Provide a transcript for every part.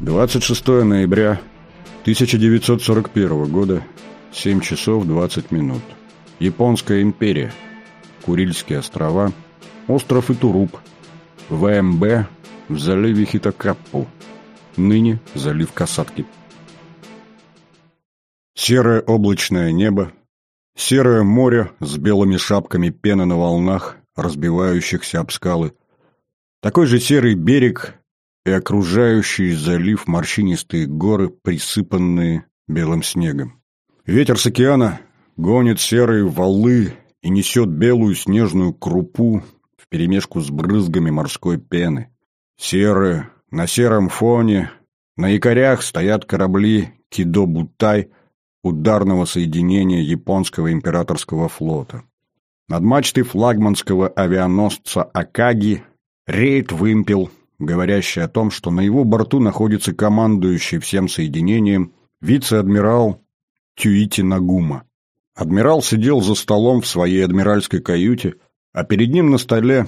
26 ноября 1941 года, 7 часов 20 минут. Японская империя. Курильские острова. Остров Итуруп. ВМБ в заливе Хитокаппу. Ныне залив Касатки. Серое облачное небо. Серое море с белыми шапками пены на волнах, разбивающихся об скалы. Такой же серый берег и окружающий залив морщинистые горы, присыпанные белым снегом. Ветер с океана гонит серые валы и несет белую снежную крупу вперемешку с брызгами морской пены. Серые, на сером фоне, на якорях стоят корабли Кидо-Бутай ударного соединения японского императорского флота. Над мачтой флагманского авианосца Акаги реет вымпел говорящий о том, что на его борту находится командующий всем соединением вице-адмирал Тюити Нагума. Адмирал сидел за столом в своей адмиральской каюте, а перед ним на столе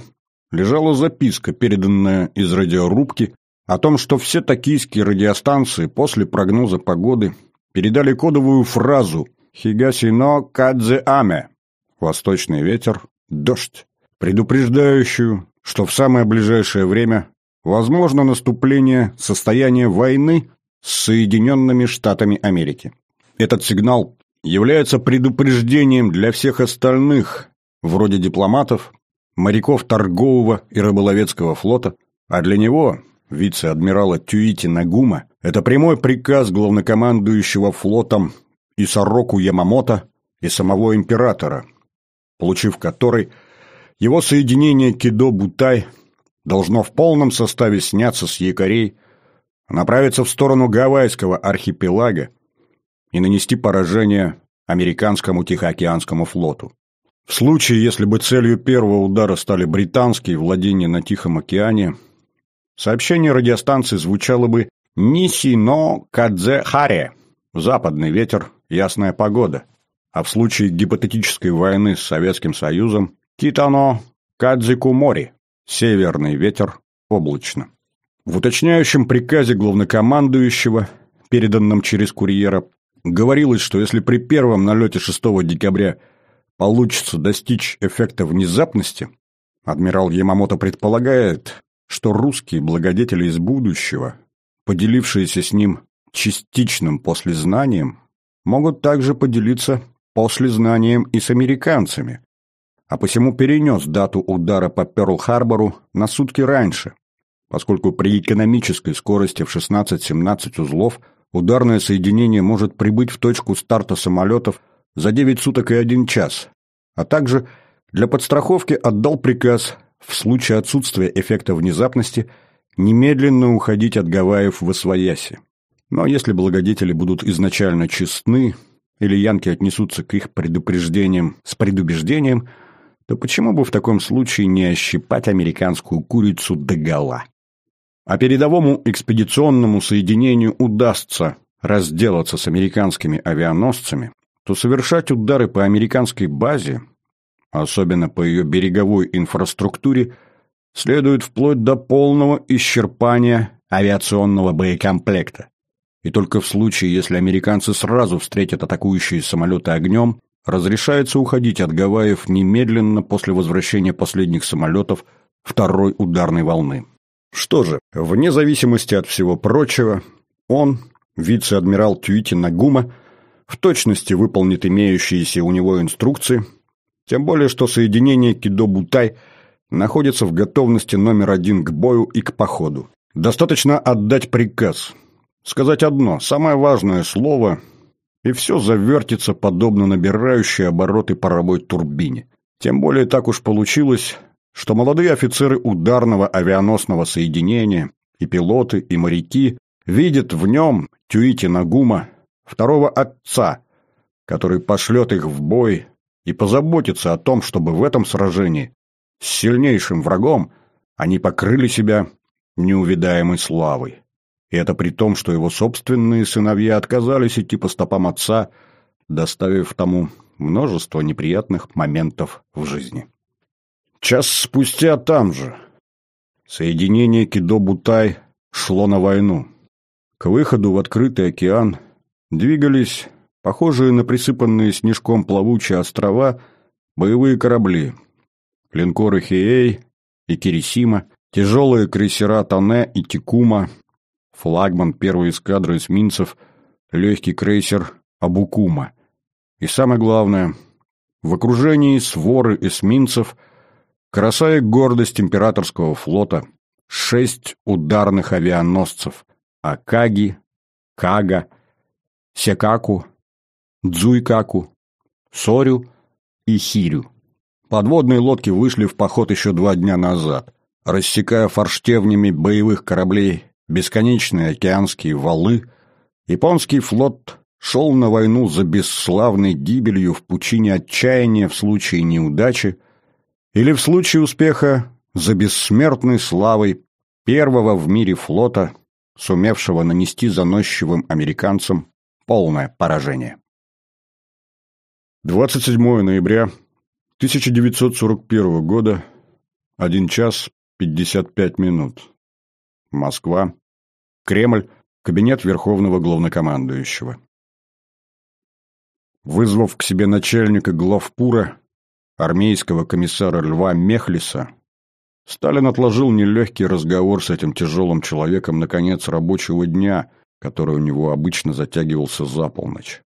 лежала записка, переданная из радиорубки, о том, что все токийские радиостанции после прогноза погоды передали кодовую фразу «Хигасино кадзе аме» – «Восточный ветер, дождь», предупреждающую, что в самое ближайшее время возможно наступление состояния войны с Соединенными Штатами Америки. Этот сигнал является предупреждением для всех остальных, вроде дипломатов, моряков торгового и рыболовецкого флота, а для него, вице-адмирала Тюити Нагума, это прямой приказ главнокомандующего флотом Исароку Ямамото и самого императора, получив который его соединение Кидо-Бутай – должно в полном составе сняться с якорей, направиться в сторону Гавайского архипелага и нанести поражение американскому Тихоокеанскому флоту. В случае, если бы целью первого удара стали британские владения на Тихом океане, сообщение радиостанции звучало бы «Ниси-но Кадзе-Харе» – «Западный ветер, ясная погода», а в случае гипотетической войны с Советским Союзом «Китано Кадзикумори» Северный ветер облачно. В уточняющем приказе главнокомандующего, переданном через курьера, говорилось, что если при первом налете 6 декабря получится достичь эффекта внезапности, адмирал Ямамото предполагает, что русские благодетели из будущего, поделившиеся с ним частичным послезнанием, могут также поделиться послезнанием и с американцами, а посему перенес дату удара по Пёрл-Харбору на сутки раньше, поскольку при экономической скорости в 16-17 узлов ударное соединение может прибыть в точку старта самолетов за 9 суток и 1 час, а также для подстраховки отдал приказ в случае отсутствия эффекта внезапности немедленно уходить от Гавайев в Освояси. Но если благодетели будут изначально честны, или янки отнесутся к их предупреждениям с предубеждением – то почему бы в таком случае не ощипать американскую курицу догола? А передовому экспедиционному соединению удастся разделаться с американскими авианосцами, то совершать удары по американской базе, особенно по ее береговой инфраструктуре, следует вплоть до полного исчерпания авиационного боекомплекта. И только в случае, если американцы сразу встретят атакующие самолеты огнем, разрешается уходить от Гавайев немедленно после возвращения последних самолетов второй ударной волны. Что же, вне зависимости от всего прочего, он, вице-адмирал Тюити Нагума, в точности выполнит имеющиеся у него инструкции, тем более что соединение Кидо-Бутай находится в готовности номер один к бою и к походу. Достаточно отдать приказ, сказать одно, самое важное слово – и все завертится подобно набирающей обороты паровой турбине. Тем более так уж получилось, что молодые офицеры ударного авианосного соединения, и пилоты, и моряки видят в нем Тюити Нагума, второго отца, который пошлет их в бой и позаботится о том, чтобы в этом сражении с сильнейшим врагом они покрыли себя неувидаемой славой. И это при том, что его собственные сыновья отказались идти по стопам отца, доставив тому множество неприятных моментов в жизни. Час спустя там же. Соединение Кидо-Бутай шло на войну. К выходу в открытый океан двигались похожие на присыпанные снежком плавучие острова боевые корабли. Линкоры Хиэй и Кирисима, тяжелые крейсера Тане и Тикума, флагман первой эскадры эсминцев, легкий крейсер Абукума. И самое главное, в окружении своры эсминцев краса и гордость императорского флота, шесть ударных авианосцев Акаги, Кага, Секаку, Дзуйкаку, Сорю и Хирю. Подводные лодки вышли в поход еще два дня назад, рассекая форштевнями боевых кораблей бесконечные океанские валы, японский флот шел на войну за бесславной гибелью в пучине отчаяния в случае неудачи или в случае успеха за бессмертной славой первого в мире флота, сумевшего нанести заносчивым американцам полное поражение. 27 ноября 1941 года, 1 час 55 минут. Москва. Кремль. Кабинет Верховного Главнокомандующего. Вызвав к себе начальника главпура, армейского комиссара Льва Мехлиса, Сталин отложил нелегкий разговор с этим тяжелым человеком на конец рабочего дня, который у него обычно затягивался за полночь.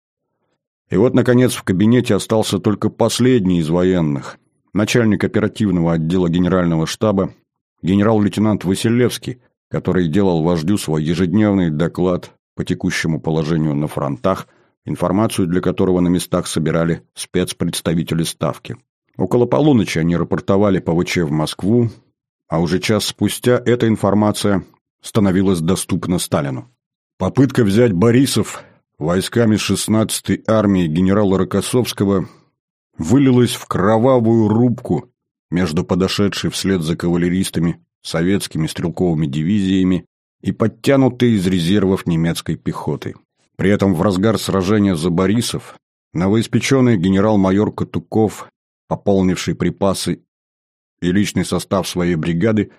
И вот, наконец, в кабинете остался только последний из военных, начальник оперативного отдела генерального штаба, генерал-лейтенант Василевский, который делал вождю свой ежедневный доклад по текущему положению на фронтах, информацию для которого на местах собирали спецпредставители Ставки. Около полуночи они рапортовали по ВЧ в Москву, а уже час спустя эта информация становилась доступна Сталину. Попытка взять Борисов войсками 16-й армии генерала Рокоссовского вылилась в кровавую рубку между подошедшей вслед за кавалеристами советскими стрелковыми дивизиями и подтянутой из резервов немецкой пехотой. При этом в разгар сражения за Борисов новоиспеченный генерал-майор Катуков, пополнивший припасы и личный состав своей бригады,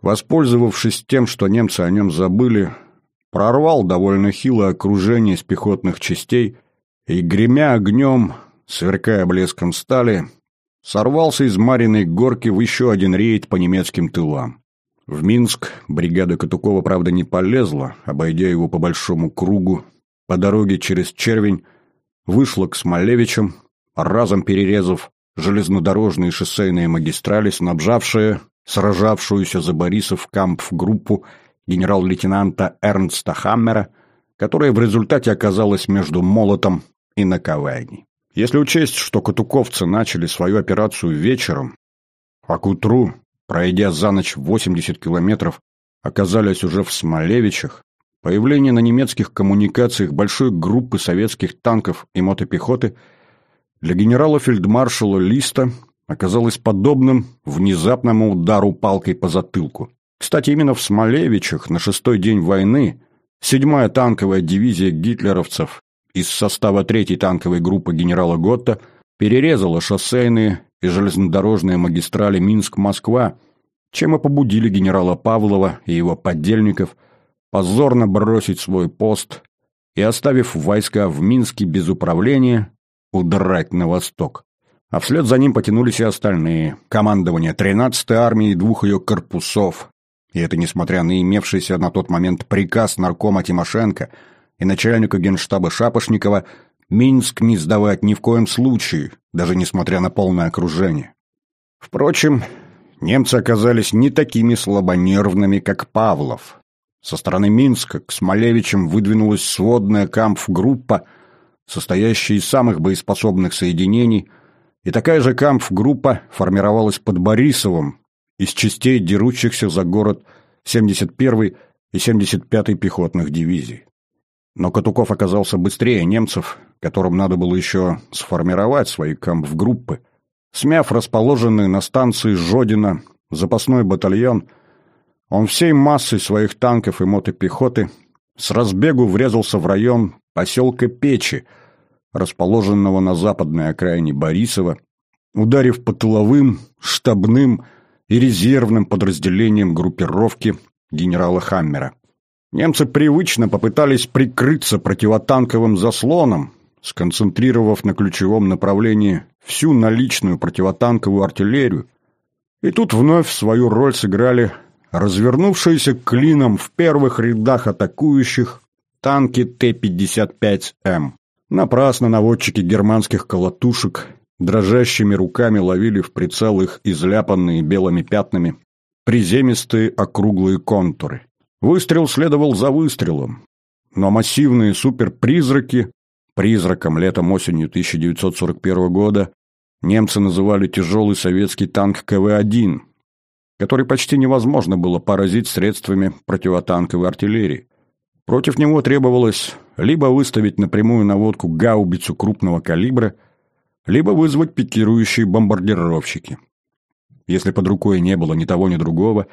воспользовавшись тем, что немцы о нем забыли, прорвал довольно хилое окружение из пехотных частей и, гремя огнем, сверкая блеском стали, сорвался из Мариной горки в еще один рейд по немецким тылам. В Минск бригада Катукова, правда, не полезла, обойдя его по большому кругу, по дороге через Червень, вышла к Смолевичам, разом перерезав железнодорожные шоссейные магистрали, снабжавшие сражавшуюся за Борисов кампф-группу генерал-лейтенанта Эрнста Хаммера, которая в результате оказалась между молотом и наковальней. Если учесть, что катуковцы начали свою операцию вечером, а к утру, пройдя за ночь 80 километров, оказались уже в Смолевичах, появление на немецких коммуникациях большой группы советских танков и мотопехоты для генерала-фельдмаршала Листа оказалось подобным внезапному удару палкой по затылку. Кстати, именно в Смолевичах на шестой день войны седьмая танковая дивизия гитлеровцев из состава третьей танковой группы генерала Готта перерезала шоссейные и железнодорожные магистрали Минск-Москва, чем и побудили генерала Павлова и его подельников позорно бросить свой пост и, оставив войска в Минске без управления, удрать на восток. А вслед за ним потянулись и остальные. Командование 13-й армии и двух ее корпусов, и это несмотря на имевшийся на тот момент приказ наркома Тимошенко и начальника генштаба Шапошникова Минск не сдавать ни в коем случае, даже несмотря на полное окружение. Впрочем, немцы оказались не такими слабонервными, как Павлов. Со стороны Минска к Смолевичам выдвинулась сводная кампф-группа, состоящая из самых боеспособных соединений, и такая же кампф-группа формировалась под Борисовым, из частей дерущихся за город 71-й и 75-й пехотных дивизий. Но Катуков оказался быстрее немцев, которым надо было еще сформировать свои кампф-группы. Смяв расположенный на станции Жодина запасной батальон, он всей массой своих танков и мотопехоты с разбегу врезался в район поселка Печи, расположенного на западной окраине Борисова, ударив по тыловым, штабным и резервным подразделением группировки генерала Хаммера. Немцы привычно попытались прикрыться противотанковым заслоном, сконцентрировав на ключевом направлении всю наличную противотанковую артиллерию, и тут вновь свою роль сыграли развернувшиеся клином в первых рядах атакующих танки Т-55М. Напрасно наводчики германских колотушек дрожащими руками ловили в прицел их изляпанные белыми пятнами приземистые округлые контуры. Выстрел следовал за выстрелом, но массивные суперпризраки, призраком летом-осенью 1941 года, немцы называли тяжелый советский танк КВ-1, который почти невозможно было поразить средствами противотанковой артиллерии. Против него требовалось либо выставить напрямую наводку гаубицу крупного калибра, либо вызвать пикирующие бомбардировщики. Если под рукой не было ни того, ни другого,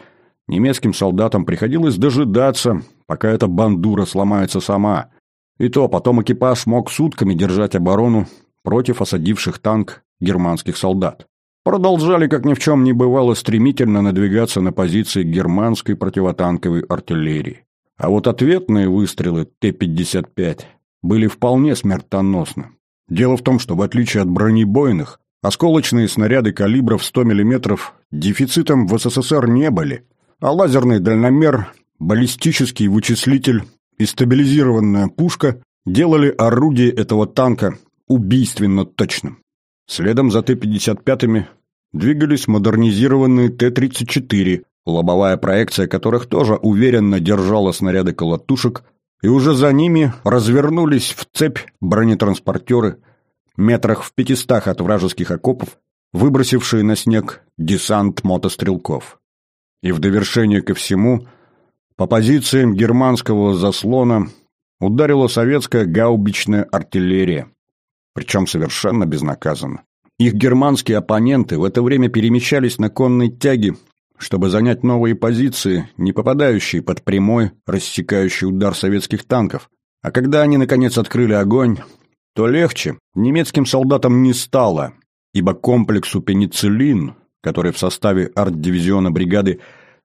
немецким солдатам приходилось дожидаться, пока эта бандура сломается сама. И то потом экипаж мог сутками держать оборону против осадивших танк германских солдат. Продолжали, как ни в чем не бывало, стремительно надвигаться на позиции германской противотанковой артиллерии. А вот ответные выстрелы Т-55 были вполне смертоносны. Дело в том, что в отличие от бронебойных, осколочные снаряды калибров 100 мм дефицитом в СССР не были, а лазерный дальномер, баллистический вычислитель и стабилизированная пушка делали орудие этого танка убийственно точным. Следом за Т-55-ми двигались модернизированные Т-34, лобовая проекция которых тоже уверенно держала снаряды колотушек, и уже за ними развернулись в цепь бронетранспортеры, метрах в пятистах от вражеских окопов, выбросившие на снег десант мотострелков. И в довершение ко всему, по позициям германского заслона ударила советская гаубичная артиллерия, причем совершенно безнаказанно. Их германские оппоненты в это время перемещались на конной тяге, чтобы занять новые позиции, не попадающие под прямой, рассекающий удар советских танков. А когда они, наконец, открыли огонь, то легче немецким солдатам не стало, ибо комплексу пенициллин, который в составе арт-дивизиона бригады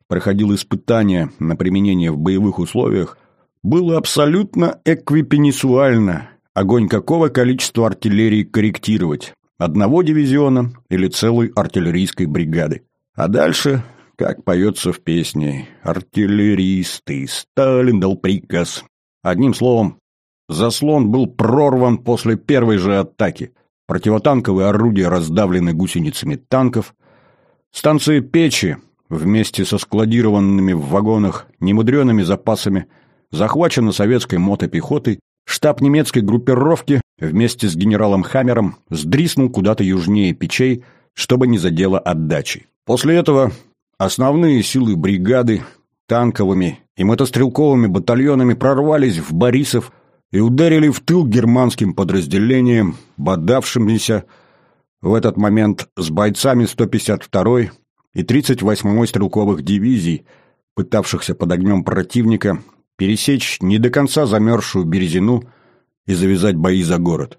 проходил испытания на применение в боевых условиях, было абсолютно эквипенисуально, огонь какого количества артиллерии корректировать одного дивизиона или целой артиллерийской бригады. А дальше, как поется в песне, «Артиллеристы, Сталин дал приказ». Одним словом, заслон был прорван после первой же атаки. Противотанковые орудия раздавлены гусеницами танков. Станция печи вместе со складированными в вагонах немудреными запасами захвачена советской мотопехотой Штаб немецкой группировки вместе с генералом Хаммером сдриснул куда-то южнее печей, чтобы не задело отдачи. После этого основные силы бригады танковыми и мотострелковыми батальонами прорвались в Борисов и ударили в тыл германским подразделениям, бодавшимися в этот момент с бойцами 152-й и 38-й стрелковых дивизий, пытавшихся под огнем противника пересечь не до конца замерзшую березину и завязать бои за город.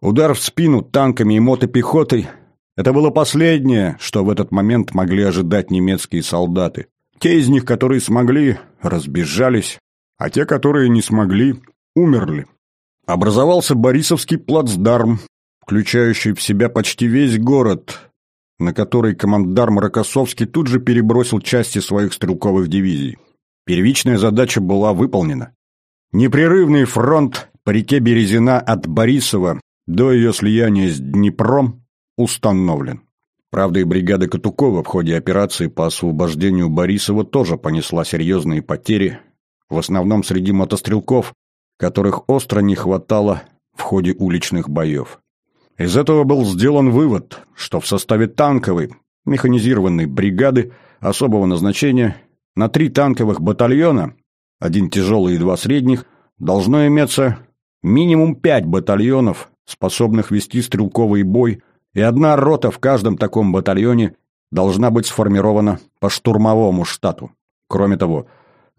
Удар в спину танками и мотопехотой – это было последнее, что в этот момент могли ожидать немецкие солдаты. Те из них, которые смогли, разбежались, а те, которые не смогли, умерли. Образовался Борисовский плацдарм, включающий в себя почти весь город, на который командарм Рокоссовский тут же перебросил части своих стрелковых дивизий. Первичная задача была выполнена. Непрерывный фронт по реке Березина от Борисова до ее слияния с Днепром установлен. Правда, и бригада Катукова в ходе операции по освобождению Борисова тоже понесла серьезные потери, в основном среди мотострелков, которых остро не хватало в ходе уличных боев. Из этого был сделан вывод, что в составе танковой, механизированной бригады особого назначения на три танковых батальона, один тяжелый и два средних, должно иметься минимум пять батальонов, способных вести стрелковый бой, и одна рота в каждом таком батальоне должна быть сформирована по штурмовому штату. Кроме того,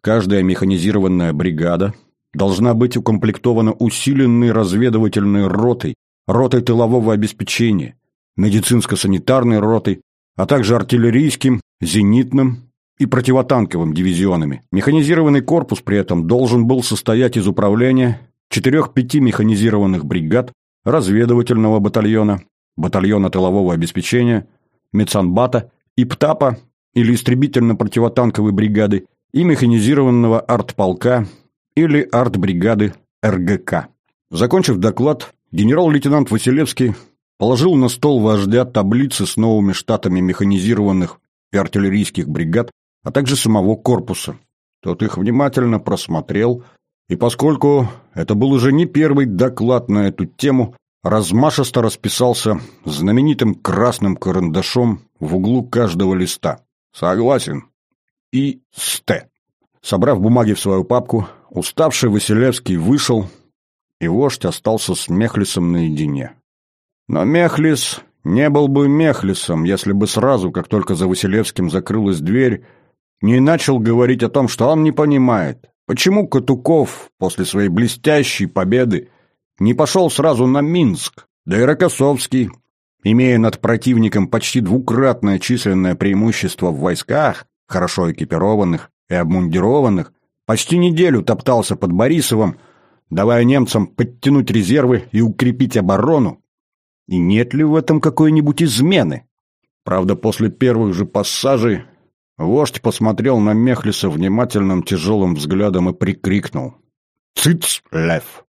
каждая механизированная бригада должна быть укомплектована усиленной разведывательной ротой, ротой тылового обеспечения, медицинско-санитарной ротой, а также артиллерийским, зенитным и противотанковым дивизионами. Механизированный корпус при этом должен был состоять из управления четырех-пяти механизированных бригад, разведывательного батальона, батальона тылового обеспечения, медсанбата и ПТАПа или истребительно-противотанковой бригады и механизированного артполка или артбригады РГК. Закончив доклад, генерал-лейтенант Василевский положил на стол вождя таблицы с новыми штатами механизированных и артиллерийских бригад, а также самого корпуса. Тот их внимательно просмотрел, и поскольку это был уже не первый доклад на эту тему, размашисто расписался знаменитым красным карандашом в углу каждого листа. Согласен. И сте. Собрав бумаги в свою папку, уставший Василевский вышел, и вождь остался с Мехлисом наедине. Но Мехлис не был бы Мехлисом, если бы сразу, как только за Василевским закрылась дверь, не начал говорить о том, что он не понимает, почему Катуков после своей блестящей победы не пошел сразу на Минск, да и Рокоссовский, имея над противником почти двукратное численное преимущество в войсках, хорошо экипированных и обмундированных, почти неделю топтался под Борисовым, давая немцам подтянуть резервы и укрепить оборону, и нет ли в этом какой-нибудь измены? Правда, после первых же пассажей вождь посмотрел на Мехлиса внимательным тяжелым взглядом и прикрикнул. «Цыц, лев!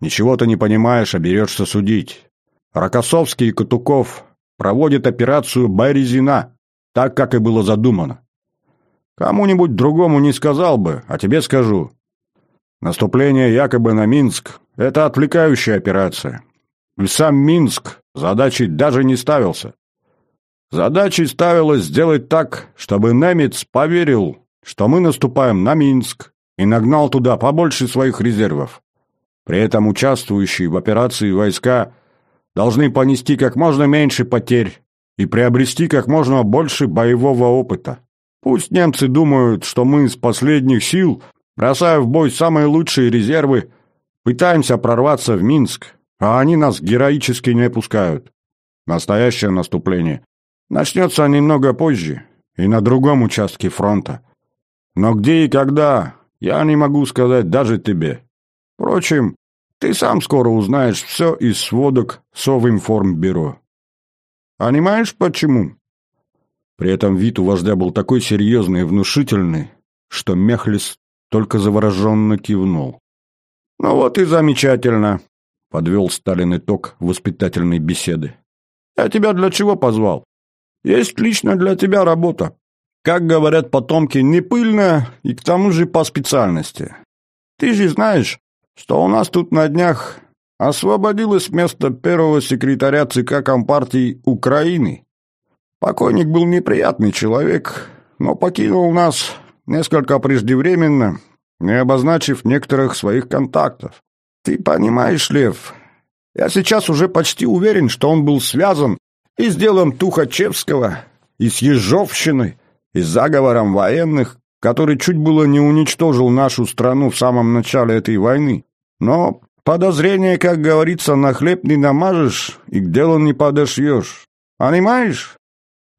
Ничего ты не понимаешь, а берешься судить. Рокоссовский и Катуков проводят операцию «Березина», так, как и было задумано. Кому-нибудь другому не сказал бы, а тебе скажу. Наступление якобы на Минск — это отвлекающая операция. И сам Минск задачей даже не ставился. Задачей ставилось сделать так, чтобы немец поверил, что мы наступаем на Минск и нагнал туда побольше своих резервов. При этом участвующие в операции войска должны понести как можно меньше потерь и приобрести как можно больше боевого опыта. Пусть немцы думают, что мы из последних сил, бросая в бой самые лучшие резервы, пытаемся прорваться в Минск, а они нас героически не пускают. Настоящее наступление начнется немного позже и на другом участке фронта. Но где и когда, я не могу сказать даже тебе. Впрочем, ты сам скоро узнаешь все из сводок Совинформбюро. Понимаешь, почему? При этом вид у вождя был такой серьезный и внушительный, что Мехлис только завороженно кивнул. «Ну вот и замечательно», — подвел Сталин итог воспитательной беседы. «Я тебя для чего позвал? Есть лично для тебя работа. Как говорят потомки, не пыльная и к тому же по специальности. Ты же знаешь, что у нас тут на днях освободилось место первого секретаря ЦК Компартии Украины. Покойник был неприятный человек, но покинул нас несколько преждевременно, не обозначив некоторых своих контактов. Ты понимаешь, Лев, я сейчас уже почти уверен, что он был связан и с делом Тухачевского, и с Ежовщиной, и с заговором военных, который чуть было не уничтожил нашу страну в самом начале этой войны. Но подозрение, как говорится, на хлеб не намажешь и к делу не подошьешь. Понимаешь?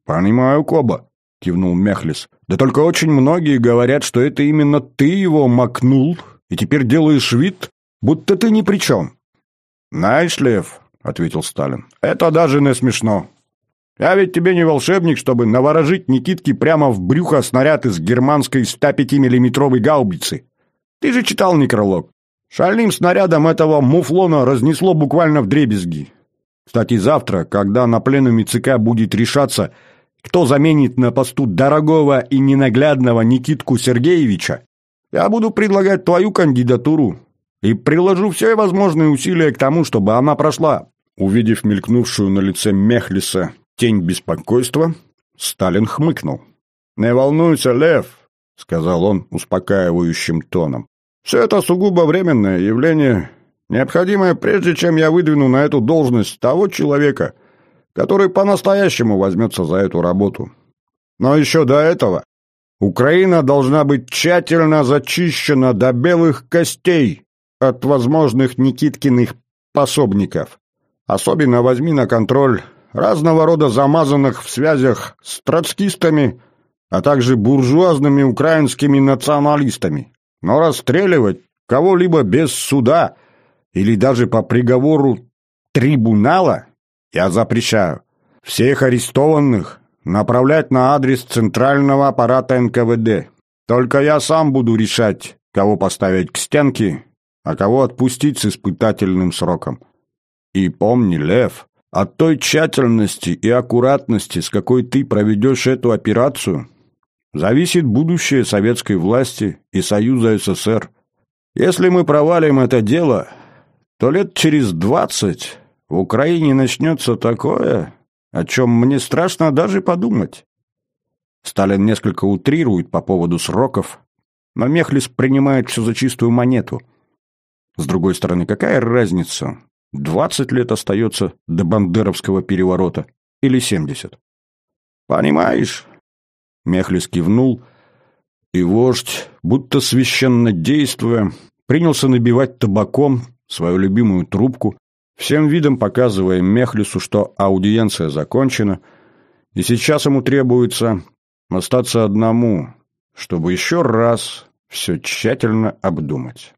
«Понимаю, Коба», — кивнул Мехлис. «Да только очень многие говорят, что это именно ты его макнул, и теперь делаешь вид, будто ты ни при чем». «Знаешь, Лев», — ответил Сталин, — «это даже не смешно. Я ведь тебе не волшебник, чтобы наворожить Никитке прямо в брюхо снаряд из германской 105-миллиметровой гаубицы. Ты же читал некролог. Шальным снарядом этого муфлона разнесло буквально в дребезги. Кстати, завтра, когда на пленуме ЦК будет решаться, кто заменит на посту дорогого и ненаглядного Никитку Сергеевича, я буду предлагать твою кандидатуру и приложу все возможные усилия к тому, чтобы она прошла». Увидев мелькнувшую на лице Мехлиса тень беспокойства, Сталин хмыкнул. «Не волнуйся, Лев», — сказал он успокаивающим тоном. «Все это сугубо временное явление, необходимое прежде, чем я выдвину на эту должность того человека, который по-настоящему возьмется за эту работу. Но еще до этого Украина должна быть тщательно зачищена до белых костей от возможных Никиткиных пособников. Особенно возьми на контроль разного рода замазанных в связях с троцкистами а также буржуазными украинскими националистами. Но расстреливать кого-либо без суда или даже по приговору трибунала я запрещаю. Всех арестованных направлять на адрес центрального аппарата НКВД. Только я сам буду решать, кого поставить к стенке, а кого отпустить с испытательным сроком. И помни, Лев, от той тщательности и аккуратности, с какой ты проведешь эту операцию, зависит будущее советской власти и Союза СССР. Если мы провалим это дело, то лет через двадцать в Украине начнется такое, о чем мне страшно даже подумать. Сталин несколько утрирует по поводу сроков, но Мехлис принимает все за чистую монету. С другой стороны, какая разница, двадцать лет остается до Бандеровского переворота или семьдесят? Понимаешь? Мехлис кивнул, и вождь, будто священно действуя, принялся набивать табаком свою любимую трубку, всем видом показывая Мехлису, что аудиенция закончена, и сейчас ему требуется остаться одному, чтобы еще раз все тщательно обдумать.